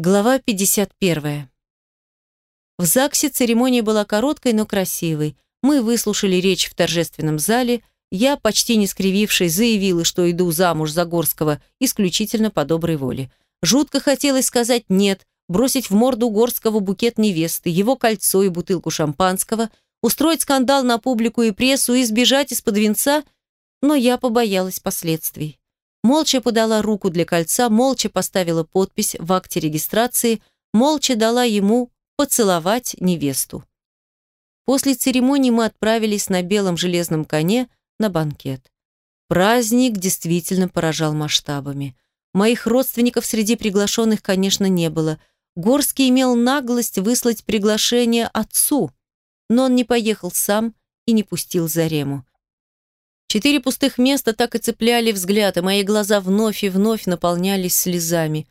Глава 51. В ЗАГСе церемония была короткой, но красивой. Мы выслушали речь в торжественном зале. Я, почти не скривившись, заявила, что иду замуж за Горского исключительно по доброй воле. Жутко хотелось сказать «нет», бросить в морду Горского букет невесты, его кольцо и бутылку шампанского, устроить скандал на публику и прессу и сбежать из-под венца, но я побоялась последствий. Молча подала руку для кольца, молча поставила подпись в акте регистрации, молча дала ему поцеловать невесту. После церемонии мы отправились на белом железном коне на банкет. Праздник действительно поражал масштабами. Моих родственников среди приглашенных, конечно, не было. Горский имел наглость выслать приглашение отцу, но он не поехал сам и не пустил Зарему. Четыре пустых места так и цепляли взгляд, и мои глаза вновь и вновь наполнялись слезами.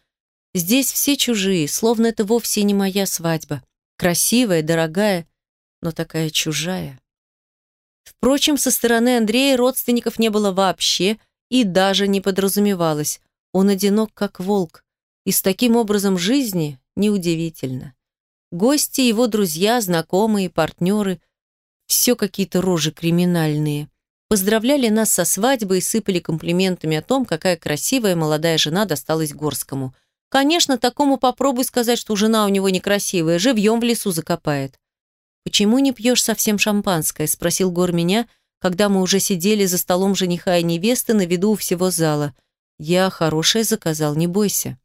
Здесь все чужие, словно это вовсе не моя свадьба. Красивая, дорогая, но такая чужая. Впрочем, со стороны Андрея родственников не было вообще и даже не подразумевалось. Он одинок, как волк. И с таким образом жизни неудивительно. Гости, его друзья, знакомые, партнеры – все какие-то рожи криминальные – Поздравляли нас со свадьбой и сыпали комплиментами о том, какая красивая молодая жена досталась Горскому. Конечно, такому попробуй сказать, что жена у него некрасивая, живьем в лесу закопает. «Почему не пьешь совсем шампанское?» – спросил Гор меня, когда мы уже сидели за столом жениха и невесты на виду у всего зала. «Я хорошее заказал, не бойся».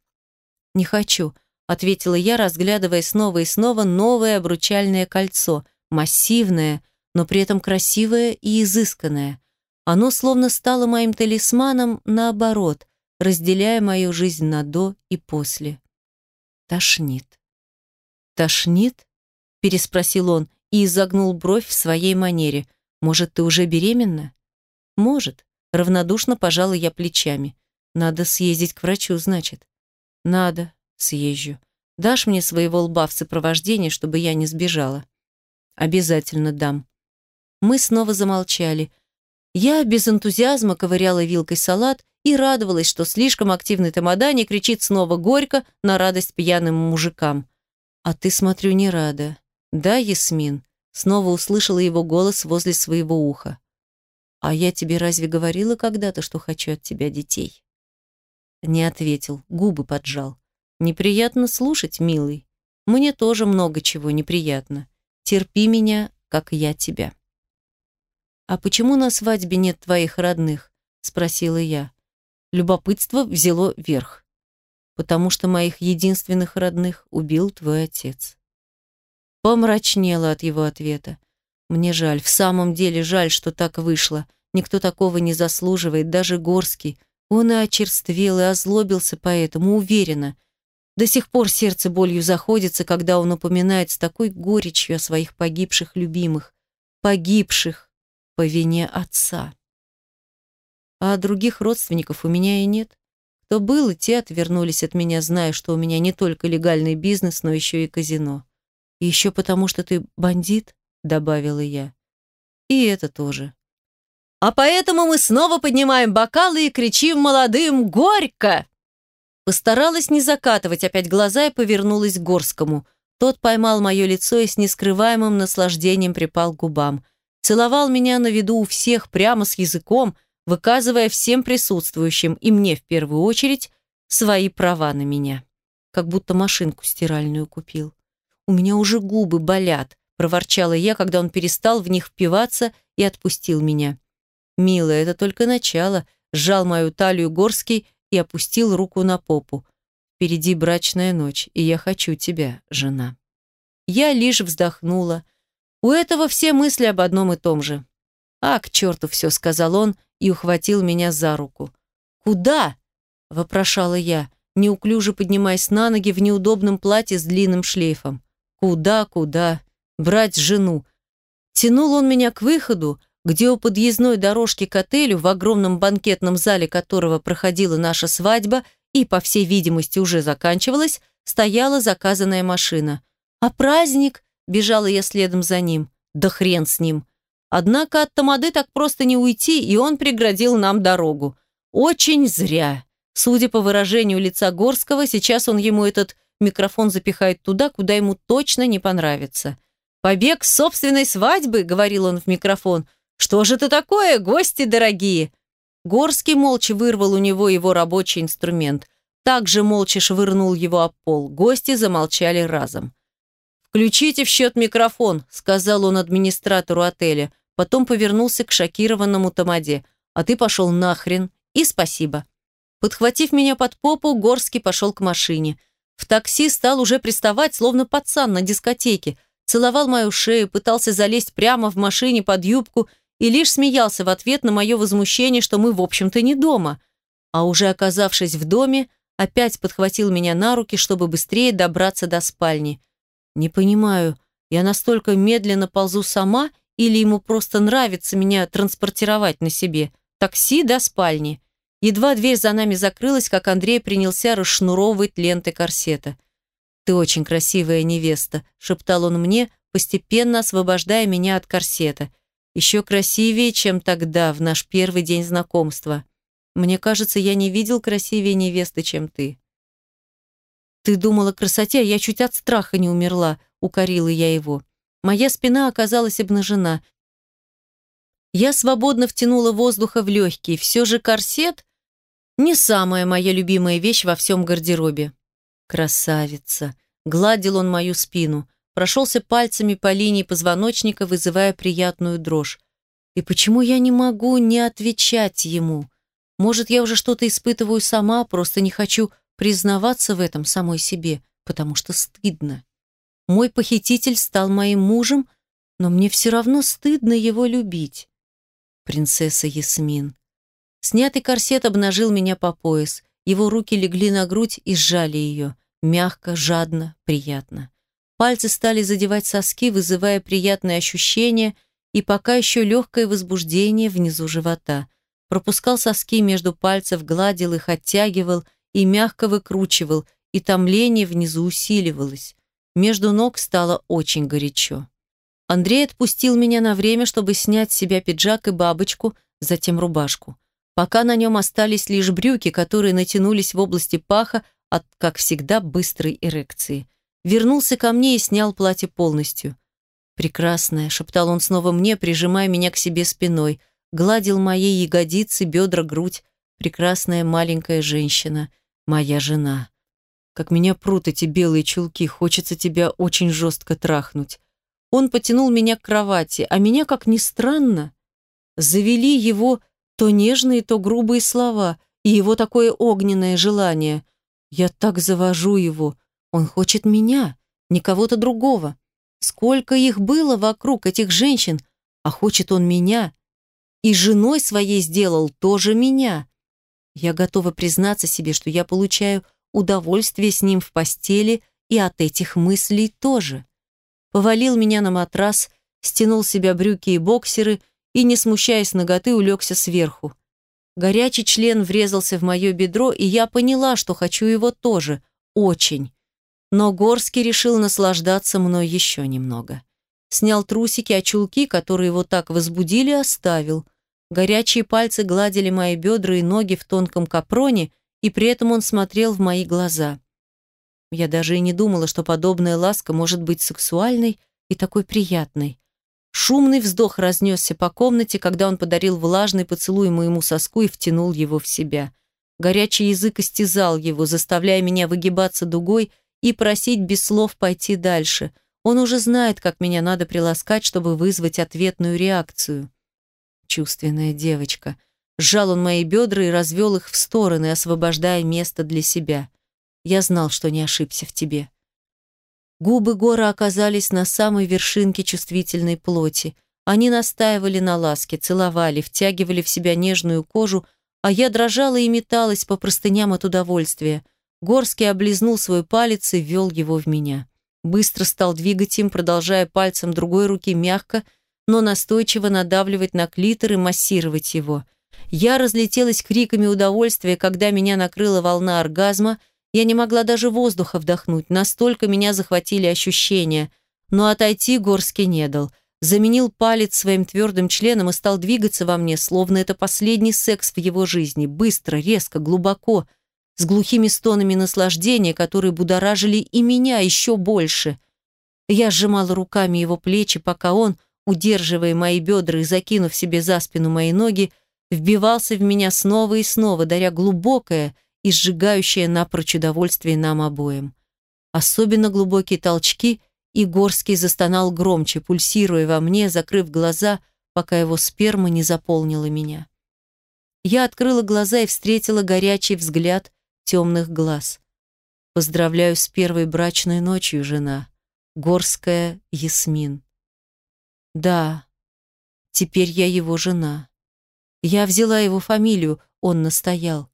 «Не хочу», – ответила я, разглядывая снова и снова новое обручальное кольцо, массивное – но при этом красивое и изысканное. Оно словно стало моим талисманом наоборот, разделяя мою жизнь на до и после. Тошнит. «Тошнит?» – переспросил он и изогнул бровь в своей манере. «Может, ты уже беременна?» «Может», – равнодушно пожала я плечами. «Надо съездить к врачу, значит». «Надо, съезжу. Дашь мне своего лба в сопровождении, чтобы я не сбежала?» «Обязательно дам», мы снова замолчали. Я без энтузиазма ковыряла вилкой салат и радовалась, что слишком активный тамада не кричит снова горько на радость пьяным мужикам. «А ты, смотрю, не рада». «Да, Ясмин?» Снова услышала его голос возле своего уха. «А я тебе разве говорила когда-то, что хочу от тебя детей?» Не ответил, губы поджал. «Неприятно слушать, милый. Мне тоже много чего неприятно. Терпи меня, как я тебя». «А почему на свадьбе нет твоих родных?» – спросила я. Любопытство взяло верх. «Потому что моих единственных родных убил твой отец». Помрачнела от его ответа. «Мне жаль, в самом деле жаль, что так вышло. Никто такого не заслуживает, даже Горский. Он и очерствел, и озлобился поэтому, уверенно. До сих пор сердце болью заходится, когда он упоминает с такой горечью о своих погибших любимых. Погибших, по вине отца. А других родственников у меня и нет. Кто был, и те отвернулись от меня, зная, что у меня не только легальный бизнес, но еще и казино. И еще потому, что ты бандит, добавила я. И это тоже. А поэтому мы снова поднимаем бокалы и кричим молодым «Горько!» Постаралась не закатывать опять глаза и повернулась к Горскому. Тот поймал мое лицо и с нескрываемым наслаждением припал к губам целовал меня на виду у всех прямо с языком, выказывая всем присутствующим и мне в первую очередь свои права на меня. Как будто машинку стиральную купил. «У меня уже губы болят», – проворчала я, когда он перестал в них впиваться и отпустил меня. «Милая, это только начало», – сжал мою талию Горский и опустил руку на попу. «Впереди брачная ночь, и я хочу тебя, жена». Я лишь вздохнула, у этого все мысли об одном и том же. «А, к черту все», — сказал он и ухватил меня за руку. «Куда?» — вопрошала я, неуклюже поднимаясь на ноги в неудобном платье с длинным шлейфом. «Куда, куда? Брать жену?» Тянул он меня к выходу, где у подъездной дорожки к отелю, в огромном банкетном зале которого проходила наша свадьба и, по всей видимости, уже заканчивалась, стояла заказанная машина. «А праздник?» Бежала я следом за ним. Да хрен с ним. Однако от Тамады так просто не уйти, и он преградил нам дорогу. Очень зря. Судя по выражению лица Горского, сейчас он ему этот микрофон запихает туда, куда ему точно не понравится. «Побег с собственной свадьбы», — говорил он в микрофон. «Что же это такое, гости дорогие?» Горский молча вырвал у него его рабочий инструмент. Также молча швырнул его об пол. Гости замолчали разом. «Включите в счет микрофон», — сказал он администратору отеля. Потом повернулся к шокированному Тамаде. «А ты пошел нахрен. И спасибо». Подхватив меня под попу, Горский пошел к машине. В такси стал уже приставать, словно пацан на дискотеке. Целовал мою шею, пытался залезть прямо в машине под юбку и лишь смеялся в ответ на мое возмущение, что мы, в общем-то, не дома. А уже оказавшись в доме, опять подхватил меня на руки, чтобы быстрее добраться до спальни. Не понимаю, я настолько медленно ползу сама или ему просто нравится меня транспортировать на себе? Такси до спальни. Едва дверь за нами закрылась, как Андрей принялся расшнуровывать ленты корсета. «Ты очень красивая невеста», — шептал он мне, постепенно освобождая меня от корсета. «Еще красивее, чем тогда, в наш первый день знакомства. Мне кажется, я не видел красивее невесты, чем ты». «Ты думала о красоте, а я чуть от страха не умерла», — укорила я его. Моя спина оказалась обнажена. Я свободно втянула воздуха в легкие. Все же корсет не самая моя любимая вещь во всем гардеробе. Красавица. Гладил он мою спину. Прошелся пальцами по линии позвоночника, вызывая приятную дрожь. И почему я не могу не отвечать ему? Может, я уже что-то испытываю сама, просто не хочу признаваться в этом самой себе, потому что стыдно. Мой похититель стал моим мужем, но мне все равно стыдно его любить. Принцесса Ясмин. Снятый корсет обнажил меня по пояс. Его руки легли на грудь и сжали ее. Мягко, жадно, приятно. Пальцы стали задевать соски, вызывая приятные ощущения и пока еще легкое возбуждение внизу живота. Пропускал соски между пальцев, гладил их, оттягивал и мягко выкручивал, и томление внизу усиливалось. Между ног стало очень горячо. Андрей отпустил меня на время, чтобы снять с себя пиджак и бабочку, затем рубашку пока на нем остались лишь брюки, которые натянулись в области паха от, как всегда, быстрой эрекции. Вернулся ко мне и снял платье полностью. «Прекрасная», — шептал он снова мне, прижимая меня к себе спиной, гладил мои ягодицы, бедра, грудь. «Прекрасная маленькая женщина, моя жена. Как меня прут эти белые чулки, хочется тебя очень жестко трахнуть». Он потянул меня к кровати, а меня, как ни странно, завели его то нежные, то грубые слова, и его такое огненное желание. Я так завожу его. Он хочет меня, не кого-то другого. Сколько их было вокруг, этих женщин, а хочет он меня. И женой своей сделал тоже меня. Я готова признаться себе, что я получаю удовольствие с ним в постели и от этих мыслей тоже. Повалил меня на матрас, стянул себя брюки и боксеры – и, не смущаясь ноготы, улегся сверху. Горячий член врезался в мое бедро, и я поняла, что хочу его тоже. Очень. Но Горский решил наслаждаться мной еще немного. Снял трусики, а чулки, которые его так возбудили, оставил. Горячие пальцы гладили мои бедра и ноги в тонком капроне, и при этом он смотрел в мои глаза. Я даже и не думала, что подобная ласка может быть сексуальной и такой приятной. Шумный вздох разнесся по комнате, когда он подарил влажный поцелуй моему соску и втянул его в себя. Горячий язык истязал его, заставляя меня выгибаться дугой и просить без слов пойти дальше. Он уже знает, как меня надо приласкать, чтобы вызвать ответную реакцию. Чувственная девочка. Сжал он мои бедра и развел их в стороны, освобождая место для себя. Я знал, что не ошибся в тебе. Губы Гора оказались на самой вершинке чувствительной плоти. Они настаивали на ласке, целовали, втягивали в себя нежную кожу, а я дрожала и металась по простыням от удовольствия. Горский облизнул свой палец и ввел его в меня. Быстро стал двигать им, продолжая пальцем другой руки мягко, но настойчиво надавливать на клитор и массировать его. Я разлетелась криками удовольствия, когда меня накрыла волна оргазма – я не могла даже воздуха вдохнуть, настолько меня захватили ощущения. Но отойти Горский не дал. Заменил палец своим твердым членом и стал двигаться во мне, словно это последний секс в его жизни. Быстро, резко, глубоко. с глухими стонами наслаждения, которые будоражили и меня еще больше. Я сжимала руками его плечи, пока он, удерживая мои бедра и закинув себе за спину мои ноги, вбивался в меня снова и снова, даря глубокое и сжигающее напрочь удовольствие нам обоим. Особенно глубокие толчки, и Горский застонал громче, пульсируя во мне, закрыв глаза, пока его сперма не заполнила меня. Я открыла глаза и встретила горячий взгляд темных глаз. «Поздравляю с первой брачной ночью, жена. Горская Ясмин». «Да, теперь я его жена. Я взяла его фамилию, он настоял.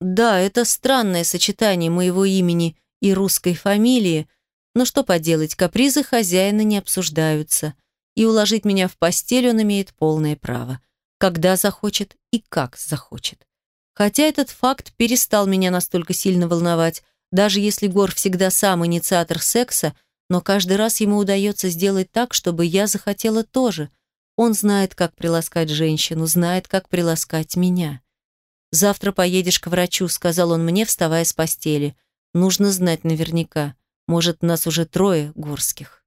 Да, это странное сочетание моего имени и русской фамилии, но что поделать, капризы хозяина не обсуждаются, и уложить меня в постель он имеет полное право, когда захочет и как захочет. Хотя этот факт перестал меня настолько сильно волновать, даже если Гор всегда сам инициатор секса, но каждый раз ему удается сделать так, чтобы я захотела тоже. Он знает, как приласкать женщину, знает, как приласкать меня. «Завтра поедешь к врачу», — сказал он мне, вставая с постели. «Нужно знать наверняка. Может, нас уже трое горских».